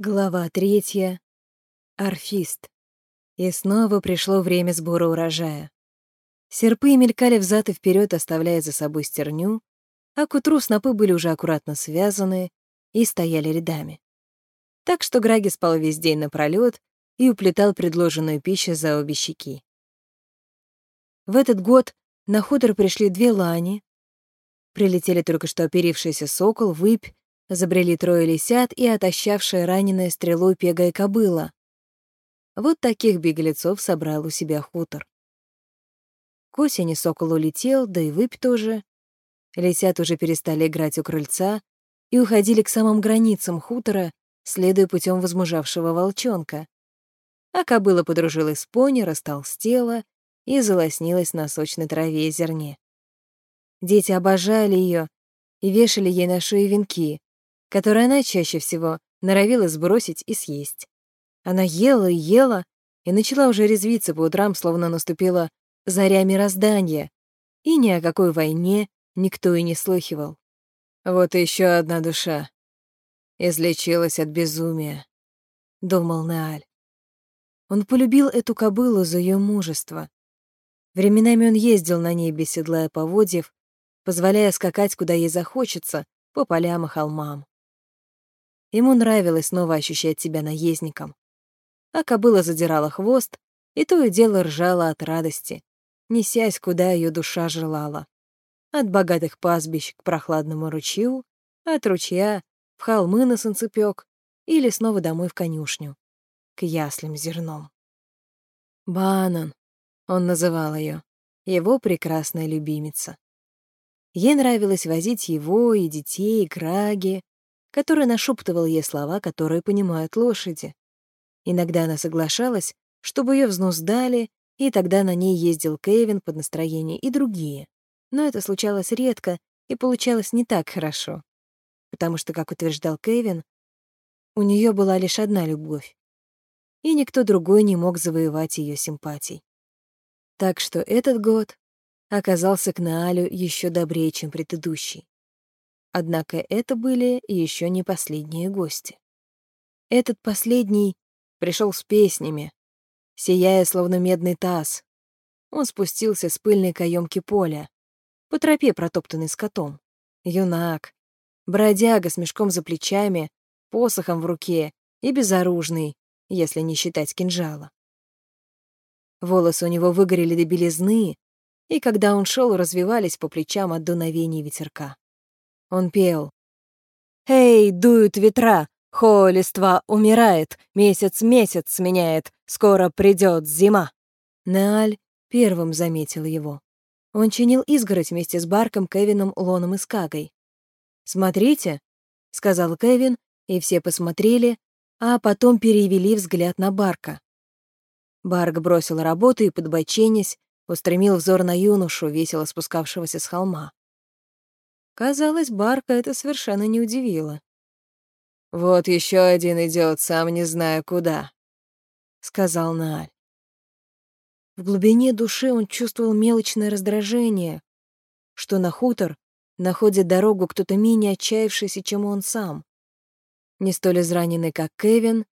Глава третья. Орфист. И снова пришло время сбора урожая. Серпы мелькали взад и вперед, оставляя за собой стерню, а к утру снопы были уже аккуратно связаны и стояли рядами. Так что Граги спал весь день напролёт и уплетал предложенную пищу за обе щеки. В этот год на хутор пришли две лани, прилетели только что оперившийся сокол, выпь Забрели трое лисят и отощавшая раненая стрелой пегая кобыла. Вот таких беглецов собрал у себя хутор. К осени сокол улетел, да и выпь тоже. Лисят уже перестали играть у крыльца и уходили к самым границам хутора, следуя путем возмужавшего волчонка. А кобыла подружилась с пони, растолстела и залоснилась на сочной траве и зерне. Дети обожали ее и вешали ей на шею венки, которые она чаще всего норовила сбросить и съесть. Она ела и ела, и начала уже резвиться по утрам, словно наступила заря мироздания, и ни о какой войне никто и не слыхивал. «Вот еще одна душа. Излечилась от безумия», — думал Нааль. Он полюбил эту кобылу за ее мужество. Временами он ездил на ней без седла и поводьев, позволяя скакать, куда ей захочется, по полям и холмам. Ему нравилось снова ощущать себя наездником. А кобыла задирала хвост, и то и дело ржала от радости, несясь, куда ее душа желала. От богатых пастбищ к прохладному ручью, от ручья в холмы на санцепёк или снова домой в конюшню, к яслям зерном. Банан, он называл ее, его прекрасная любимица. Ей нравилось возить его и детей, и краги, который нашептывал ей слова, которые понимают лошади. Иногда она соглашалась, чтобы ее взнос дали, и тогда на ней ездил Кевин под настроение и другие. Но это случалось редко и получалось не так хорошо, потому что, как утверждал Кевин, у нее была лишь одна любовь, и никто другой не мог завоевать ее симпатий. Так что этот год оказался к Наалю еще добрее, чем предыдущий. Однако это были еще не последние гости. Этот последний пришел с песнями, сияя словно медный таз. Он спустился с пыльной каемки поля, по тропе, протоптанной скотом. Юнак, бродяга с мешком за плечами, посохом в руке и безоружный, если не считать кинжала. Волосы у него выгорели до белизны, и когда он шел, развивались по плечам от дуновений ветерка. Он пел. «Эй, дуют ветра, хо, листва умирает, месяц месяц сменяет, скоро придет зима». Неаль первым заметил его. Он чинил изгородь вместе с Барком, Кевином, Лоном и Скагой. «Смотрите», — сказал Кевин, и все посмотрели, а потом перевели взгляд на Барка. Барк бросил работу и, подбоченясь, устремил взор на юношу, весело спускавшегося с холма. Казалось, Барка это совершенно не удивило. «Вот еще один идет, сам не зная куда», — сказал Нааль. В глубине души он чувствовал мелочное раздражение, что на хутор находит дорогу кто-то менее отчаявшийся, чем он сам. Не столь израненный, как Кевин,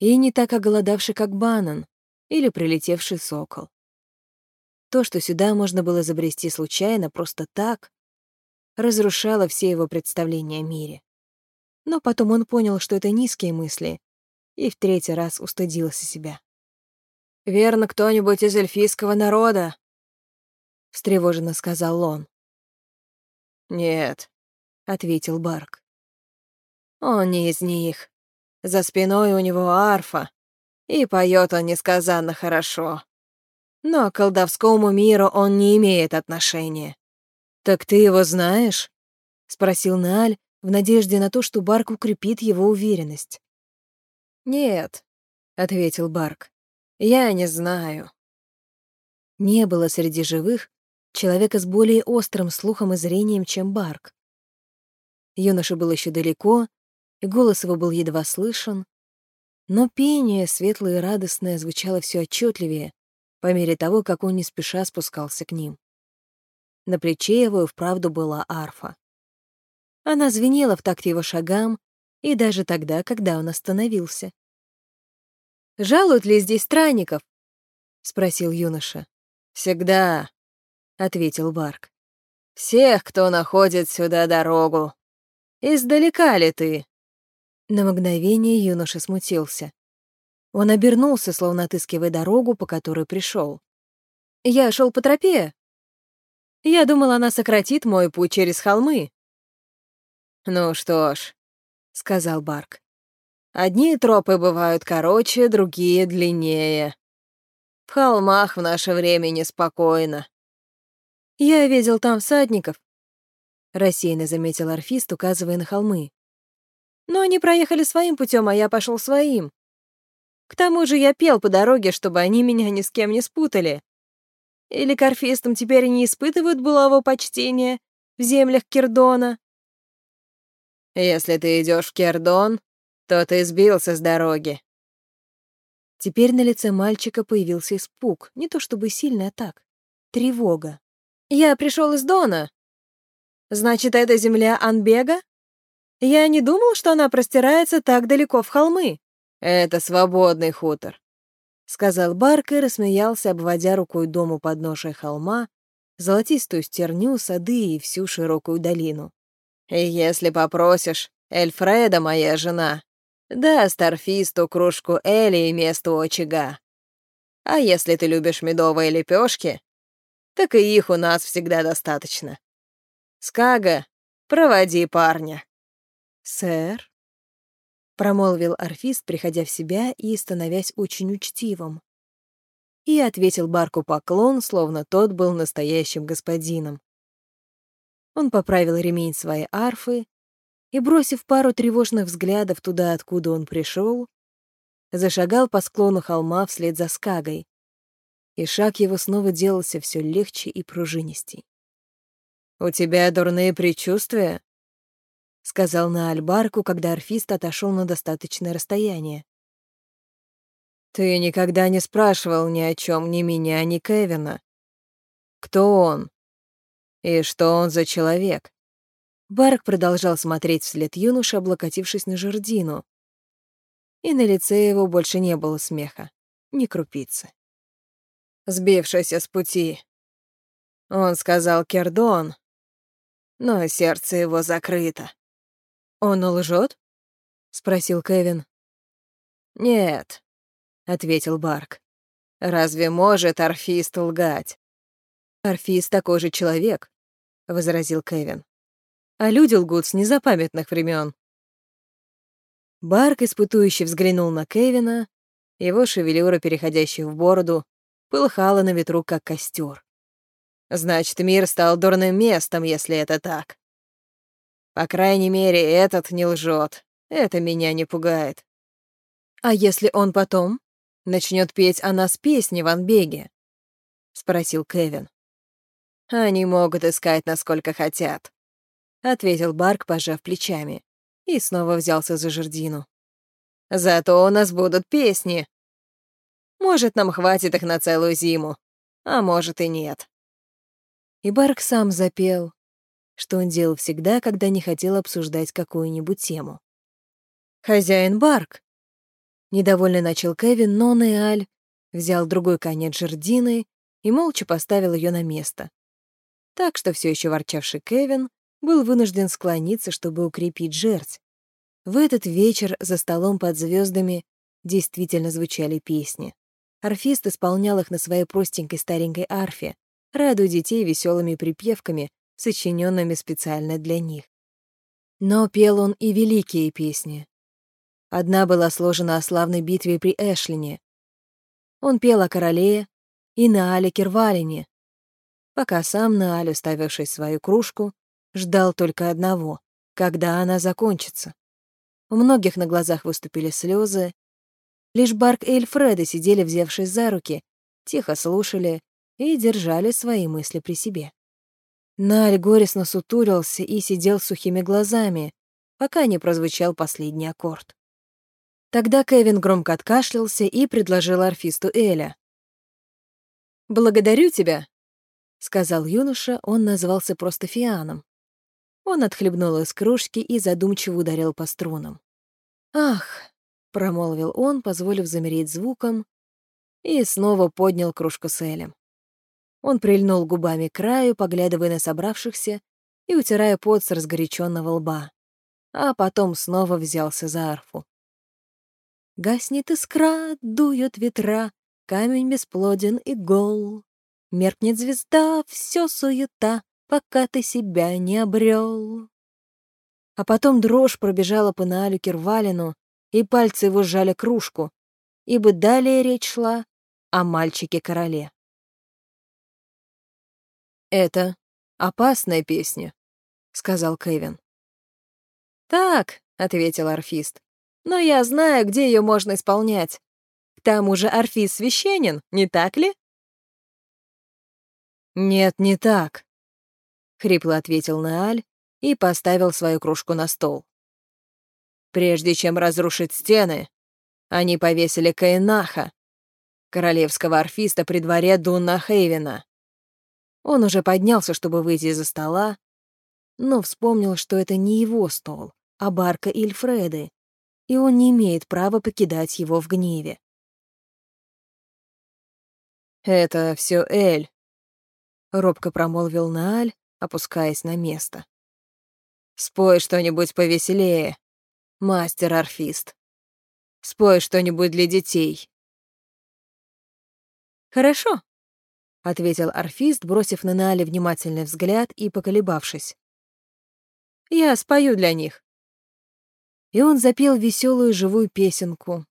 и не так оголодавший, как Банан или прилетевший сокол. То, что сюда можно было забрести случайно, просто так, разрушала все его представления о мире. Но потом он понял, что это низкие мысли, и в третий раз устыдился себя. «Верно, кто-нибудь из эльфийского народа?» — встревоженно сказал он. «Нет», — ответил Барк. «Он не из них. За спиной у него арфа, и поет он несказанно хорошо. Но к колдовскому миру он не имеет отношения. «Так ты его знаешь?» — спросил Нааль в надежде на то, что Барк укрепит его уверенность. «Нет», — ответил Барк, — «я не знаю». Не было среди живых человека с более острым слухом и зрением, чем Барк. Юноша был еще далеко, и голос его был едва слышен, но пение, светлое и радостное, звучало все отчетливее по мере того, как он не спеша спускался к ним. На плече его и вправду была арфа. Она звенела в такт его шагам, и даже тогда, когда он остановился. «Жалуют ли здесь странников?» — спросил юноша. «Всегда», — ответил Барк. «Всех, кто находит сюда дорогу. Издалека ли ты?» На мгновение юноша смутился. Он обернулся, словно отыскивая дорогу, по которой пришел. «Я шел по тропе. Я думал, она сократит мой путь через холмы». «Ну что ж», — сказал Барк. «Одни тропы бывают короче, другие — длиннее. В холмах в наше время неспокойно». «Я видел там всадников», — рассеянно заметил орфист, указывая на холмы. Но они проехали своим путем, а я пошел своим. К тому же я пел по дороге, чтобы они меня ни с кем не спутали. Или корфистам теперь не испытывают былого почтения в землях Кирдона? Если ты идешь в Кирдон, то ты сбился с дороги. Теперь на лице мальчика появился испуг, не то чтобы сильный, а так. Тревога. Я пришел из Дона. Значит, это земля Анбега? Я не думал, что она простирается так далеко в холмы. Это свободный хутор, сказал Барк и рассмеялся, обводя рукой дом у подножия холма, золотистую стерню, сады и всю широкую долину. Если попросишь, Эльфреда, моя жена, даст Орфисту кружку Эли и место очага. А если ты любишь медовые лепешки, так и их у нас всегда достаточно. Скага, проводи парня. «Сэр?» — промолвил орфист, приходя в себя и становясь очень учтивым. И ответил Барку поклон, словно тот был настоящим господином. Он поправил ремень своей арфы и, бросив пару тревожных взглядов туда, откуда он пришел, зашагал по склону холма вслед за Скагой, и шаг его снова делался все легче и пружинистей. «У тебя дурные предчувствия?» — сказал на Альбарку, когда орфист отошел на достаточное расстояние. «Ты никогда не спрашивал ни о чем ни меня, ни Кевина. Кто он? И что он за человек?» Барк продолжал смотреть вслед юноши, облокотившись на жердину. И на лице его больше не было смеха, ни крупицы. Сбившийся с пути. Он сказал Кердон, но сердце его закрыто. «Он лжет?» — спросил Кевин. «Нет», — ответил Барк. «Разве может орфист лгать?» «Орфист такой же человек», — возразил Кевин. «А люди лгут с незапамятных времен. Барк испытующе взглянул на Кевина, его шевелюра, переходящая в бороду, полыхала на ветру, как костер. «Значит, мир стал дурным местом, если это так», по крайней мере, этот не лжет. Это меня не пугает. А если он потом начнет петь о нас песни в Анбеге? Спросил Кевин. Они могут искать, насколько хотят. Ответил Барк, пожав плечами, и снова взялся за жердину. Зато у нас будут песни. Может, нам хватит их на целую зиму, а может и нет. И Барк сам запел, что он делал всегда, когда не хотел обсуждать какую-нибудь тему. «Хозяин Барк!» Недовольно начал Кевин, но Неаль взял другой конец жердины и молча поставил ее на место. Так что все еще ворчавший Кевин был вынужден склониться, чтобы укрепить жердь. В этот вечер за столом под звездами действительно звучали песни. Орфист исполнял их на своей простенькой старенькой арфе, радуя детей веселыми припевками, сочиненными специально для них. Но пел он и великие песни. Одна была сложена о славной битве при Эшлине. Он пел о короле и Наале Кирвалине, пока сам Нааль, уставившись в свою кружку, ждал только одного — когда она закончится. У многих на глазах выступили слезы. Лишь Барк и Эльфреда сидели, взявшись за руки, тихо слушали и держали свои мысли при себе. Наль горестно сутурился и сидел сухими глазами, пока не прозвучал последний аккорд. Тогда Кевин громко откашлялся и предложил арфисту Эля. «Благодарю тебя», — сказал юноша, он назывался просто Фианом. Он отхлебнул из кружки и задумчиво ударил по струнам. «Ах!» — промолвил он, позволив замереть звуком, и снова поднял кружку с Элем. Он прильнул губами к краю, поглядывая на собравшихся и утирая пот с разгоряченного лба, а потом снова взялся за арфу. Гаснет искра, дуют ветра, камень бесплоден и гол. Меркнет звезда, все суета, пока ты себя не обрел. А потом дрожь пробежала по Наалю Кирвалину, и пальцы его сжали кружку, ибо далее речь шла о мальчике-короле. «Это опасная песня», — сказал Кевин. «Так», — ответил орфист, — «но я знаю, где ее можно исполнять. К тому же орфист священен, не так ли?» «Нет, не так», — хрипло ответил Нааль и поставил свою кружку на стол. Прежде чем разрушить стены, они повесили Каинаха, королевского орфиста при дворе Дунна Хейвена. Он уже поднялся, чтобы выйти из-за стола, но вспомнил, что это не его стол, а барка Ильфреды, и он не имеет права покидать его в гневе. «Это все Эль», — робко промолвил Нааль, опускаясь на место. «Спой что-нибудь повеселее, мастер-орфист. Спой что-нибудь для детей». «Хорошо», — ответил орфист, бросив на Наале внимательный взгляд и поколебавшись. «Я спою для них». И он запел веселую живую песенку.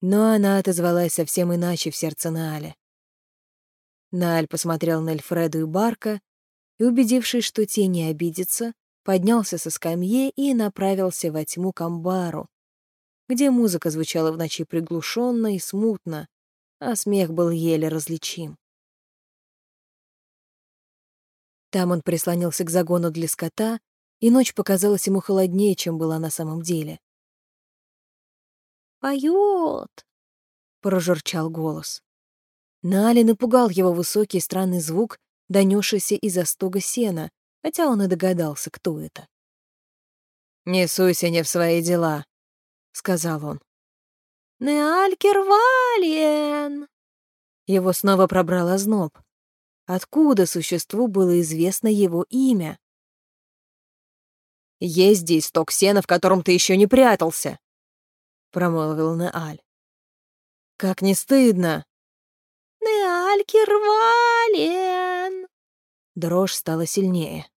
Но она отозвалась совсем иначе в сердце Наали. Нааль посмотрел на Эльфреду и Барка и, убедившись, что те не обидятся, поднялся со скамьи и направился во тьму к амбару, где музыка звучала в ночи приглушенно и смутно, а смех был еле различим. Там он прислонился к загону для скота, и ночь показалась ему холоднее, чем была на самом деле. «Поёт!» — прожурчал голос. Нали напугал его высокий странный звук, донесшийся из-за стога сена, хотя он и догадался, кто это. «Не суйся не в свои дела», — сказал он. Неалькервалиен!» Его снова пробрал озноб. Откуда существу было известно его имя? «Есть здесь сток сена, в котором ты еще не прятался», — промолвил Неаль. «Как не стыдно!» «Неалькервалиен!» Дрожь стала сильнее.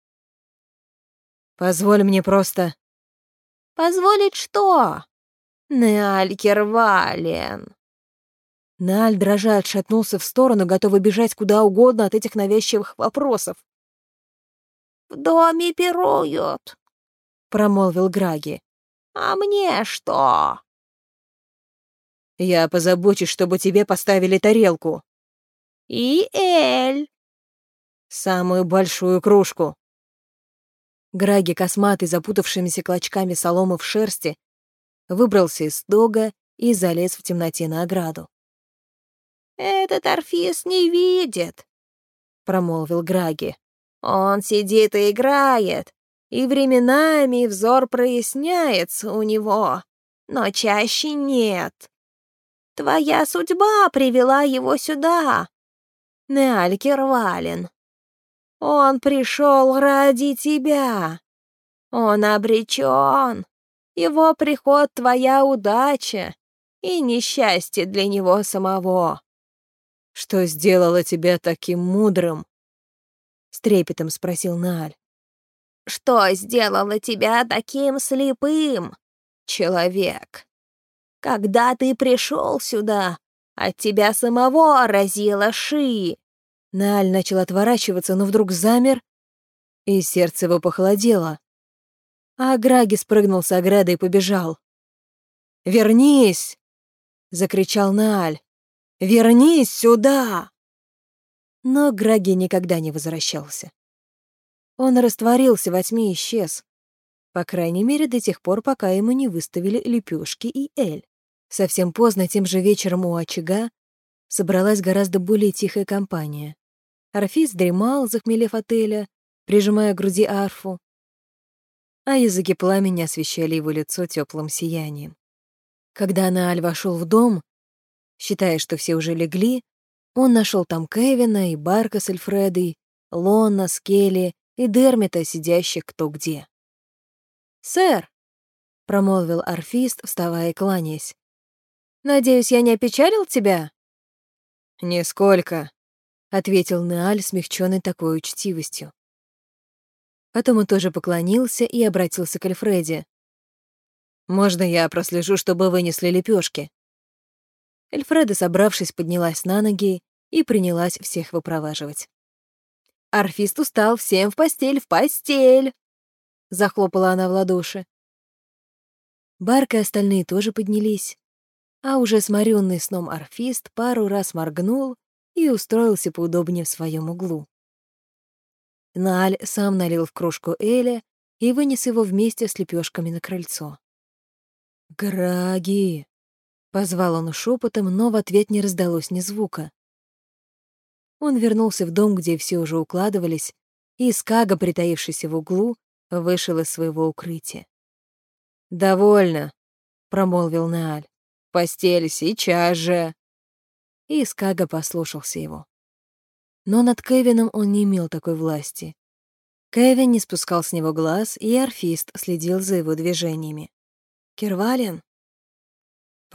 «Позволь мне просто...» «Позволить что?» Неалькервален. Нааль, дрожа, отшатнулся в сторону, готовый бежать куда угодно от этих навязчивых вопросов. «В доме пируют», — промолвил Граги. «А мне что?» «Я позабочусь, чтобы тебе поставили тарелку». «И Эль». «Самую большую кружку». Граги, косматый, запутавшимися клочками соломы в шерсти, выбрался из стога и залез в темноте на ограду. «Этот орфис не видит», — промолвил Граги. «Он сидит и играет, и временами взор проясняется у него, но чаще нет. Твоя судьба привела его сюда, Неаль Кервалин. Он пришел ради тебя. Он обречен. Его приход — твоя удача и несчастье для него самого. Что сделало тебя таким мудрым? С трепетом спросил Нааль. Что сделало тебя таким слепым, человек? Когда ты пришел сюда, от тебя самого разило ши. Нааль начал отворачиваться, но вдруг замер, и сердце его похолодело а Граги спрыгнул с ограды и побежал. «Вернись!» — закричал Нааль. «Вернись сюда!» Но Граги никогда не возвращался. Он растворился во тьме и исчез. По крайней мере, до тех пор, пока ему не выставили лепешки и эль. Совсем поздно, тем же вечером у очага, собралась гораздо более тихая компания. Орфис дремал, захмелев отеля, прижимая к груди арфу. а языки пламени освещали его лицо теплым сиянием. Когда Нааль вошел в дом, считая, что все уже легли, он нашел там Кевина и Барка с Эльфредой, Лона, Скелли и Дермита, сидящих кто где. «Сэр», — промолвил орфист, вставая и кланяясь, «надеюсь, я не опечалил тебя?» «Нисколько», — ответил Неаль, смягченный такой учтивостью. Потом он тоже поклонился и обратился к Эльфреде. «Можно я прослежу, чтобы вынесли лепешки? Эльфреда, собравшись, поднялась на ноги и принялась всех выпроваживать. «Орфист устал, всем в постель, в постель!» — захлопала она в ладоши. Барк и остальные тоже поднялись, а уже сморенный сном орфист пару раз моргнул и устроился поудобнее в своем углу. Наль сам налил в кружку Эля и вынес его вместе с лепешками на крыльцо. «Граги!» — позвал он шепотом, но в ответ не раздалось ни звука. Он вернулся в дом, где все уже укладывались, и Скага, притаившийся в углу, вышел из своего укрытия. «Довольно», — промолвил Нааль. «Постель сейчас же!» И Скага послушался его. Но над Кевином он не имел такой власти. Кевин не спускал с него глаз, и орфист следил за его движениями. «Кервален?» —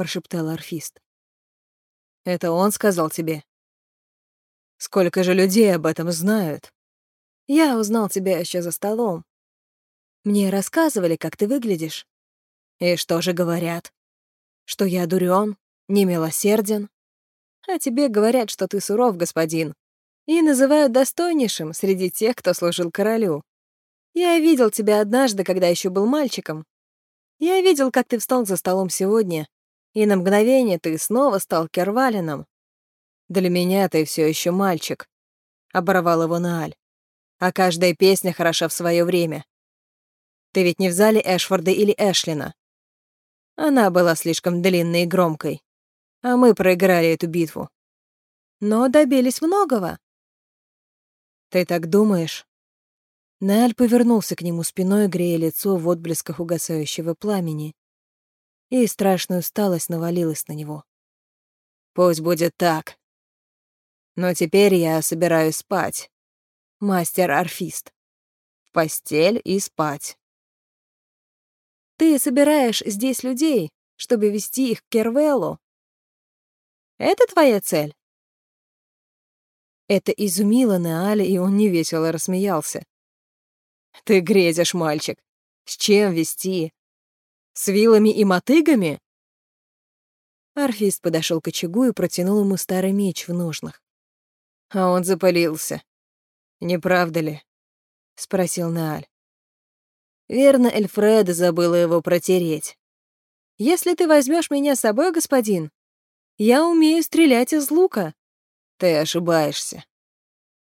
прошептал орфист. «Это он сказал тебе?» «Сколько же людей об этом знают?» «Я узнал тебя еще за столом. Мне рассказывали, как ты выглядишь. И что же говорят? Что я дурен, немилосерден? А тебе говорят, что ты суров, господин, и называют достойнейшим среди тех, кто служил королю. Я видел тебя однажды, когда еще был мальчиком. Я видел, как ты встал за столом сегодня, и на мгновение ты снова стал Кервалином. Для меня ты все еще мальчик, — оборвал его Нааль. А каждая песня хороша в свое время. Ты ведь не в зале Эшфорда или Эшлина. Она была слишком длинной и громкой, а мы проиграли эту битву. Но добились многого. Ты так думаешь? Нааль повернулся к нему спиной, грея лицо в отблесках угасающего пламени. И страшная усталость навалилась на него. Пусть будет так. Но теперь я собираюсь спать. Мастер-орфист. В постель и спать. Ты собираешь здесь людей, чтобы вести их к Кервеллу. Это твоя цель? Это изумило Неаля, и он невесело рассмеялся. «Ты грезишь, мальчик. С чем вести? С вилами и мотыгами?» Арфист подошел к очагу и протянул ему старый меч в ножнах. А он запалился. «Не правда ли?» — спросил Нааль. Верно, Эльфреда забыла его протереть. «Если ты возьмешь меня с собой, господин, я умею стрелять из лука», ты ошибаешься.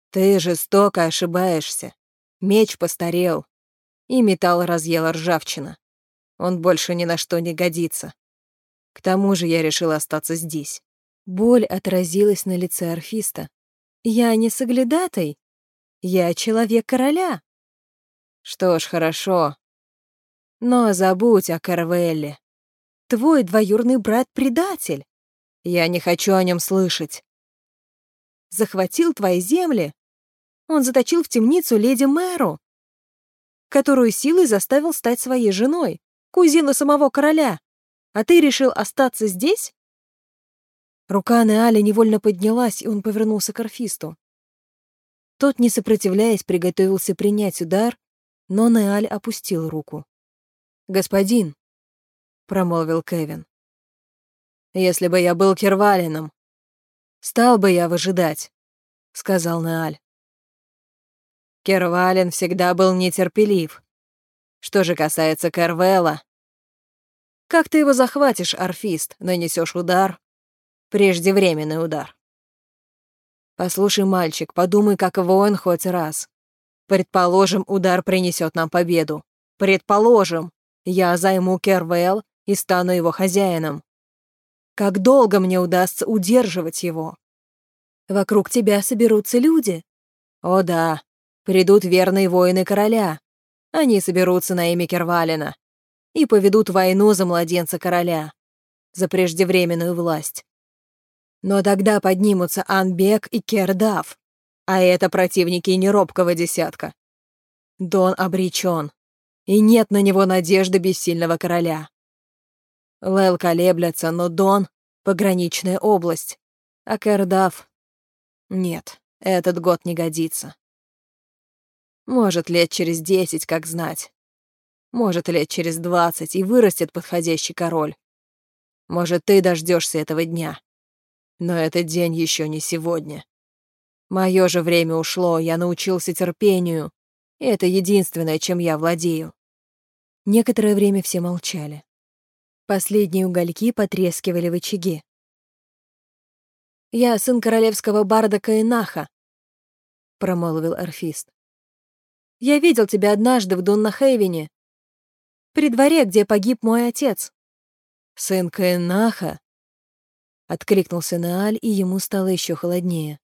Ты жестоко ошибаешься. Меч постарел, и металл разъела ржавчина. Он больше ни на что не годится. К тому же я решил остаться здесь. Боль отразилась на лице орфиста. «Я не соглядатай. Я человек короля». «Что ж, хорошо. Но забудь о Карвелле. Твой двоюрный брат — предатель. Я не хочу о нем слышать захватил твои земли. Он заточил в темницу леди Мэру, которую силой заставил стать своей женой, кузину самого короля. А ты решил остаться здесь? Рука Неаля невольно поднялась, и он повернулся к орфисту. Тот, не сопротивляясь, приготовился принять удар, но Неаль опустил руку. «Господин», — промолвил Кевин, — «если бы я был Кервалином, Стал бы я выжидать, сказал Нааль. Кервален всегда был нетерпелив. Что же касается Кервела, как ты его захватишь, орфист, нанесешь удар, преждевременный удар. Послушай, мальчик, подумай, как воин хоть раз. Предположим, удар принесет нам победу. Предположим, я займу Кервел и стану его хозяином. Как долго мне удастся удерживать его? Вокруг тебя соберутся люди. О да, придут верные воины короля. Они соберутся на имя Кервалина и поведут войну за младенца короля, за преждевременную власть. Но тогда поднимутся Анбек и Кердав, а это противники неробкого десятка. Дон обречен, и нет на него надежды бессильного короля. Лэл колеблется, но Дон — пограничная область, а Кердав — нет, этот год не годится. Может, лет через десять, как знать. Может, лет через двадцать, и вырастет подходящий король. Может, ты дождешься этого дня. Но этот день еще не сегодня. Мое же время ушло, я научился терпению, и это единственное, чем я владею. Некоторое время все молчали. Последние угольки потрескивали в очаге. «Я сын королевского барда Каинаха», — промолвил орфист. «Я видел тебя однажды в Дуннахейвене, при дворе, где погиб мой отец». «Сын Каинаха?» — откликнулся Нааль, и ему стало еще холоднее.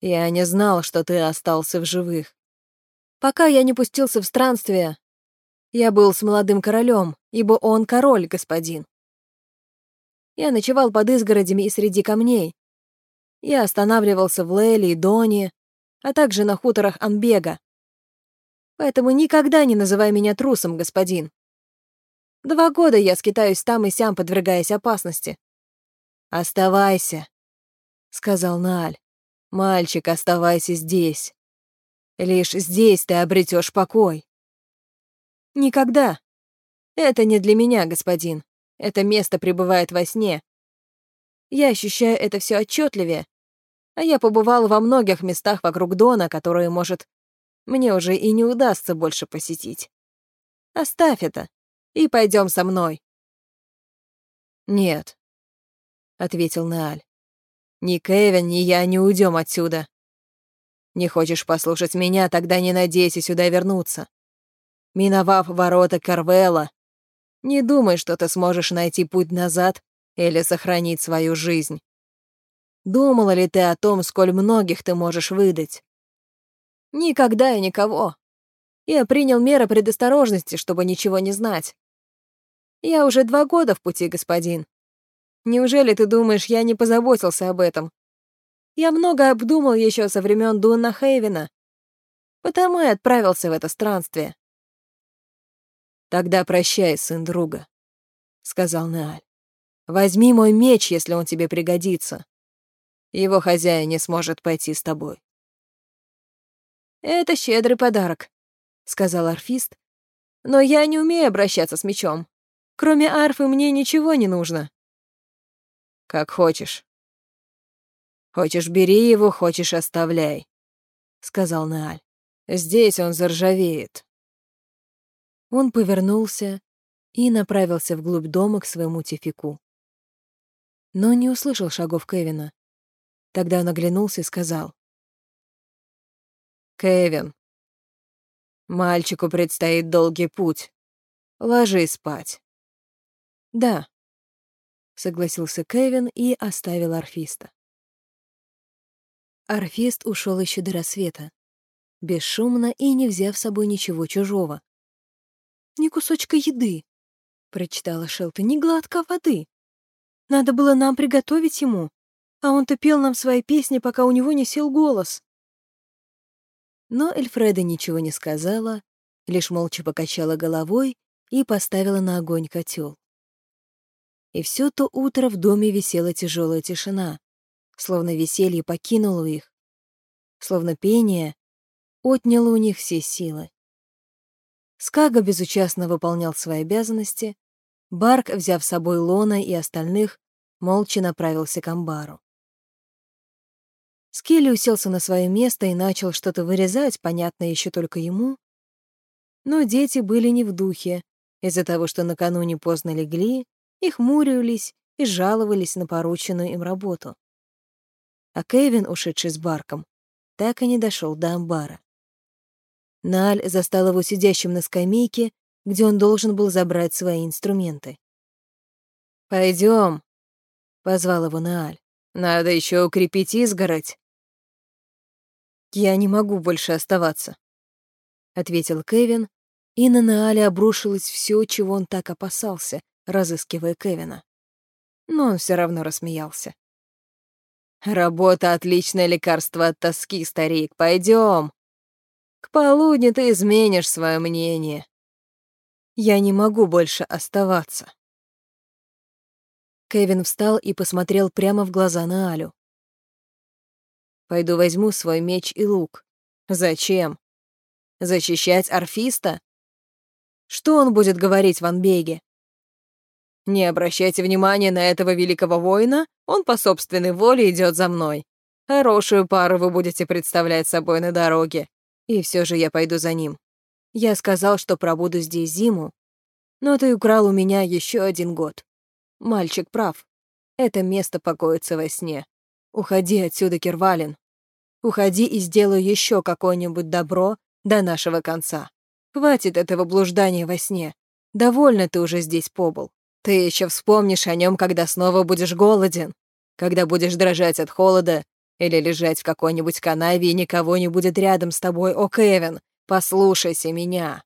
«Я не знал, что ты остался в живых. Пока я не пустился в странствие, я был с молодым королем, ибо он король, господин. Я ночевал под изгородями и среди камней. Я останавливался в Леле и Доне, а также на хуторах Анбега. Поэтому никогда не называй меня трусом, господин. Два года я скитаюсь там и сям, подвергаясь опасности. «Оставайся», — сказал Нааль. «Мальчик, оставайся здесь. Лишь здесь ты обретешь покой». Никогда. Это не для меня, господин. Это место пребывает во сне. Я ощущаю это все отчетливее. А я побывал во многих местах вокруг Дона, которые, может, мне уже и не удастся больше посетить. Оставь это и пойдем со мной. Нет, ответил Нааль. Ни Кевин, ни я не уйдем отсюда. Не хочешь послушать меня, тогда не надейся сюда вернуться миновав ворота Карвелла. Не думай, что ты сможешь найти путь назад или сохранить свою жизнь. Думала ли ты о том, сколь многих ты можешь выдать? Никогда и никого. Я принял меры предосторожности, чтобы ничего не знать. Я уже два года в пути, господин. Неужели ты думаешь, я не позаботился об этом? Я много обдумал еще со времен Дунна Хейвена, потому и отправился в это странствие. «Тогда прощай, сын друга», — сказал Нааль. «Возьми мой меч, если он тебе пригодится. Его хозяин не сможет пойти с тобой». «Это щедрый подарок», — сказал арфист. «Но я не умею обращаться с мечом. Кроме арфы мне ничего не нужно». «Как хочешь». «Хочешь, бери его, хочешь, оставляй», — сказал Нааль. «Здесь он заржавеет». Он повернулся и направился вглубь дома к своему тифику. Но не услышал шагов Кевина. Тогда он оглянулся и сказал. «Кевин, мальчику предстоит долгий путь. Ложись спать». «Да», — согласился Кевин и оставил орфиста. Орфист ушел еще до рассвета, бесшумно и не взяв с собой ничего чужого, ни кусочка еды, — прочитала Шелта, — ни глотка воды. Надо было нам приготовить ему, а он-то пел нам свои песни, пока у него не сел голос. Но Эльфреда ничего не сказала, лишь молча покачала головой и поставила на огонь котел. И все то утро в доме висела тяжелая тишина, словно веселье покинуло их, словно пение отняло у них все силы. Скага безучастно выполнял свои обязанности. Барк, взяв с собой Лона и остальных, молча направился к амбару. Скелли уселся на свое место и начал что-то вырезать, понятное еще только ему. Но дети были не в духе, из-за того, что накануне поздно легли, и хмурились и жаловались на порученную им работу. А Кевин, ушедший с Барком, так и не дошел до амбара. Нааль застал его сидящим на скамейке, где он должен был забрать свои инструменты. Пойдем, позвал его Нааль. «Надо еще укрепить изгородь». «Я не могу больше оставаться», ответил Кевин, и на Наале обрушилось все, чего он так опасался, разыскивая Кевина. Но он все равно рассмеялся. «Работа — отличное лекарство от тоски, старик. Пойдем. К полудню ты изменишь свое мнение. Я не могу больше оставаться». Кевин встал и посмотрел прямо в глаза на Алю. «Пойду возьму свой меч и лук. Зачем? Защищать орфиста? Что он будет говорить в Анбеге? Не обращайте внимания на этого великого воина, он по собственной воле идет за мной. Хорошую пару вы будете представлять собой на дороге. И все же я пойду за ним. Я сказал, что пробуду здесь зиму, но ты украл у меня еще один год. Мальчик прав. Это место покоится во сне. Уходи отсюда, Кирвалин. Уходи и сделай еще какое-нибудь добро до нашего конца. Хватит этого блуждания во сне. Довольно ты уже здесь побыл. Ты еще вспомнишь о нем, когда снова будешь голоден, когда будешь дрожать от холода или лежать в какой-нибудь канаве и никого не будет рядом с тобой. О, Кевин, послушайся меня.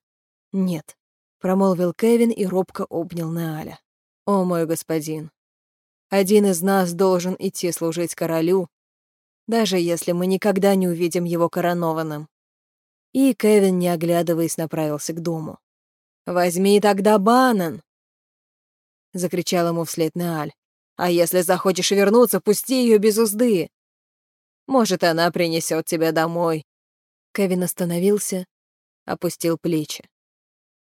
Нет, промолвил Кевин и робко обнял Нааля. О, мой господин, один из нас должен идти служить королю, даже если мы никогда не увидим его коронованным. И Кевин, не оглядываясь, направился к дому. «Возьми тогда Банан!» — закричал ему вслед Нааль. «А если захочешь вернуться, пусти ее без узды. Может, она принесет тебя домой». Кевин остановился, опустил плечи.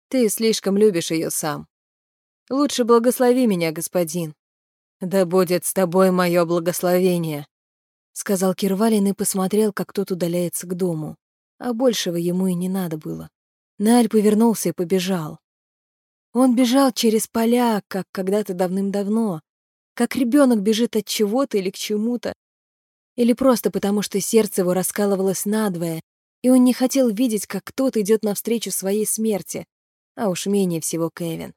«Ты слишком любишь ее сам. Лучше благослови меня, господин. Да будет с тобой мое благословение», — сказал Кирвалин и посмотрел, как тот удаляется к дому. А большего ему и не надо было. Наль повернулся и побежал. Он бежал через поля, как когда-то давным-давно, как ребенок бежит от чего-то или к чему-то, или просто потому, что сердце его раскалывалось надвое, и он не хотел видеть, как кто-то идет навстречу своей смерти, а уж менее всего Кевин.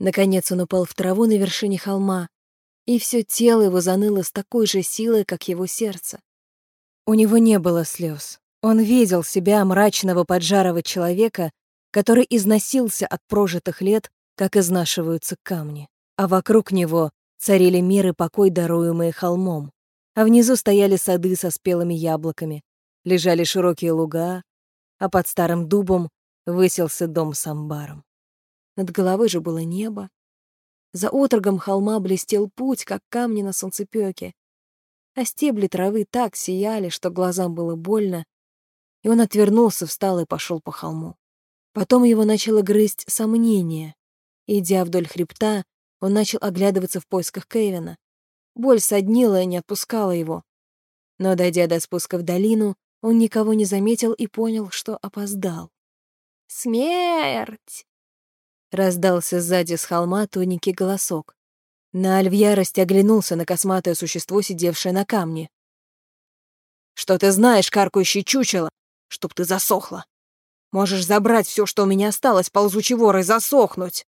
Наконец он упал в траву на вершине холма, и все тело его заныло с такой же силой, как его сердце. У него не было слез. Он видел себя, мрачного поджарого человека, который износился от прожитых лет, как изнашиваются камни. А вокруг него царили мир и покой, даруемые холмом. А внизу стояли сады со спелыми яблоками, лежали широкие луга, а под старым дубом высился дом с амбаром. Над головой же было небо. За отрогом холма блестел путь, как камни на солнцепёке. А стебли травы так сияли, что глазам было больно, и он отвернулся, встал и пошел по холму. Потом его начало грызть сомнение. Идя вдоль хребта, он начал оглядываться в поисках Кевина. Боль соднила и не отпускала его. Но, дойдя до спуска в долину, он никого не заметил и понял, что опоздал. «Смерть!» — раздался сзади с холма тоненький голосок. Наль в ярости оглянулся на косматое существо, сидевшее на камне. «Что ты знаешь, каркающий чучело? Чтоб ты засохла!» Можешь забрать все, что у меня осталось, ползучий вор, и засохнуть.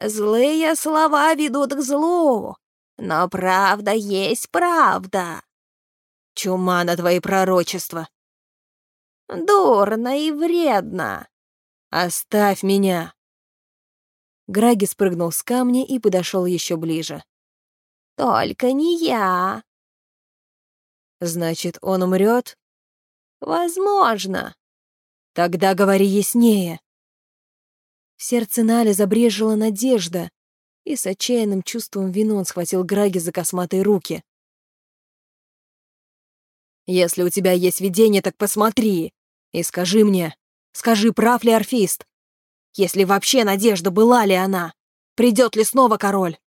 Злые слова ведут к злу, но правда есть правда. Чума на твои пророчества. Дурно и вредно. Оставь меня. Граги спрыгнул с камня и подошел еще ближе. Только не я. Значит, он умрет? Возможно. Тогда говори яснее. В сердце Нали забрежила надежда, и с отчаянным чувством вины он схватил Граги за косматые руки. «Если у тебя есть видение, так посмотри и скажи мне, скажи, прав ли Орфист? Если вообще надежда, была ли она? Придет ли снова король?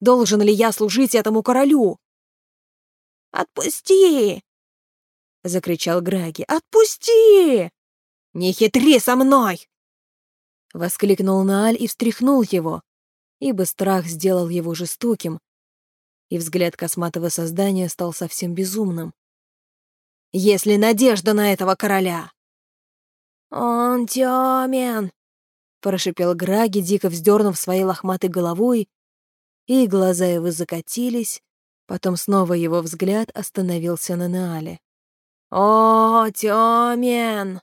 Должен ли я служить этому королю?» «Отпусти!» — закричал Граги. «Отпусти!» «Не хитри со мной!» Воскликнул Нааль и встряхнул его, ибо страх сделал его жестоким, и взгляд косматого создания стал совсем безумным. «Если надежда на этого короля!» «Он тёмен!» — прошипел Граги, дико вздернув своей лохматой головой, и глаза его закатились, потом снова его взгляд остановился на Наале. «О, тёмен!»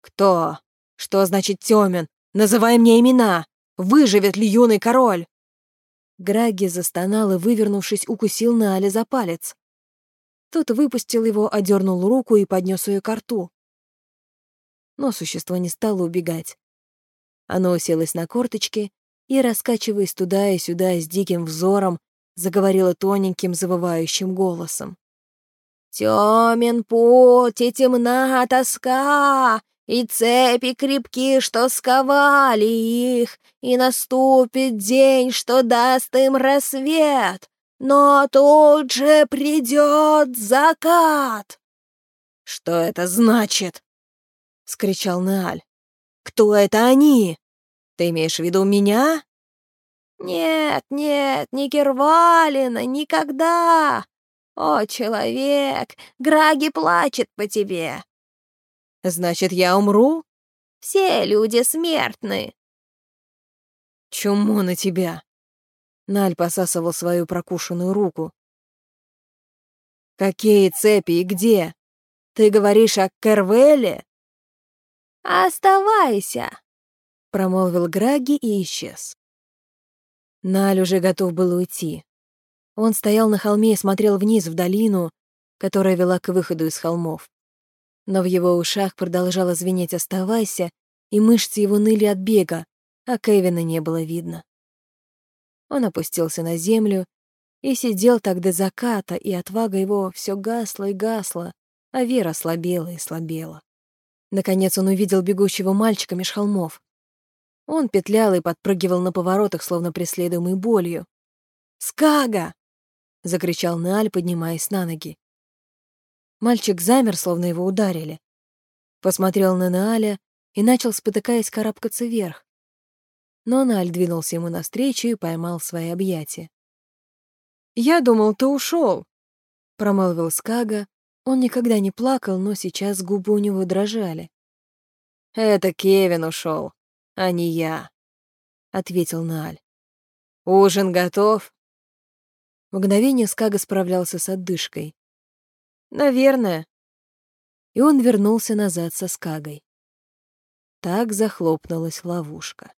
«Кто? Что значит тёмен? Называй мне имена! Выживет ли юный король?» Граги застонал и, вывернувшись, укусил Наали за палец. Тот выпустил его, одернул руку и поднес ее к рту. Но существо не стало убегать. Оно уселось на корточки и, раскачиваясь туда и сюда с диким взором, заговорило тоненьким завывающим голосом. «Тёмен путь и темна тоска, и цепи крепки, что сковали их, и наступит день, что даст им рассвет, но тут же придет закат». «Что это значит?» — скричал Нааль. «Кто это они? Ты имеешь в виду меня?» «Нет, нет, не Кервалина, никогда! О, человек, Граги плачет по тебе!» «Значит, я умру?» «Все люди смертны!» «Чуму на тебя!» Наль посасывал свою прокушенную руку. «Какие цепи и где? Ты говоришь о Кервеле?» «Оставайся!» — промолвил Граги и исчез. Наль уже готов был уйти. Он стоял на холме и смотрел вниз в долину, которая вела к выходу из холмов. Но в его ушах продолжало звенеть «Оставайся», и мышцы его ныли от бега, а Кевина не было видно. Он опустился на землю и сидел так до заката, и отвага его все гасла и гасла, а вера слабела и слабела. Наконец он увидел бегущего мальчика меж холмов. Он петлял и подпрыгивал на поворотах, словно преследуемый болью. «Скага!» — закричал Нааль, поднимаясь на ноги. Мальчик замер, словно его ударили. Посмотрел на Нааля и начал, спотыкаясь, карабкаться вверх. Но Нааль двинулся ему навстречу и поймал свои объятия. «Я думал, ты ушел, промолвил Скага. Он никогда не плакал, но сейчас губы у него дрожали. «Это Кевин ушел а не я», — ответил Нааль. «Ужин готов?» Мгновение Скага справлялся с отдышкой. «Наверное». И он вернулся назад со Скагой. Так захлопнулась ловушка.